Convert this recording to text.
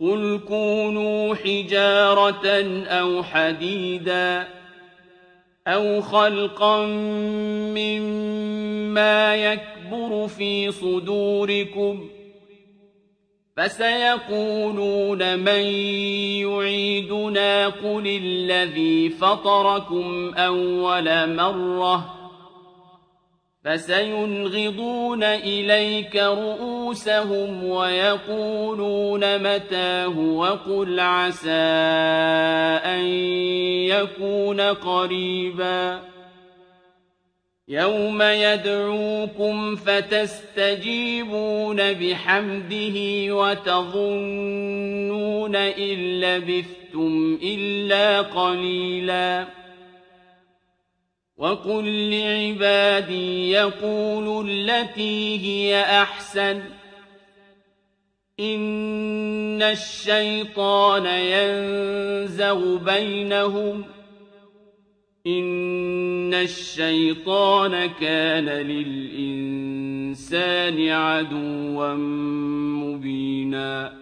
قل كونوا حجارة أو حديدا أو خلقا مما يكبر في صدوركم فسيقولون من يعيدنا قل الذي فطركم أول مرة فسينغضون إليك رؤوسهم ويقولون متاه وقل عسى أن يكون قريبا. يوم يدعوكم فتستجيبون بحمده وتظنون إن لبثتم إلا قليلاً. وقل لعبادي يقولوا التي هي أحسن. إن الشيطان ينزغ بينهم. إن الشيطان كان للإنسان عدوا مبيناً.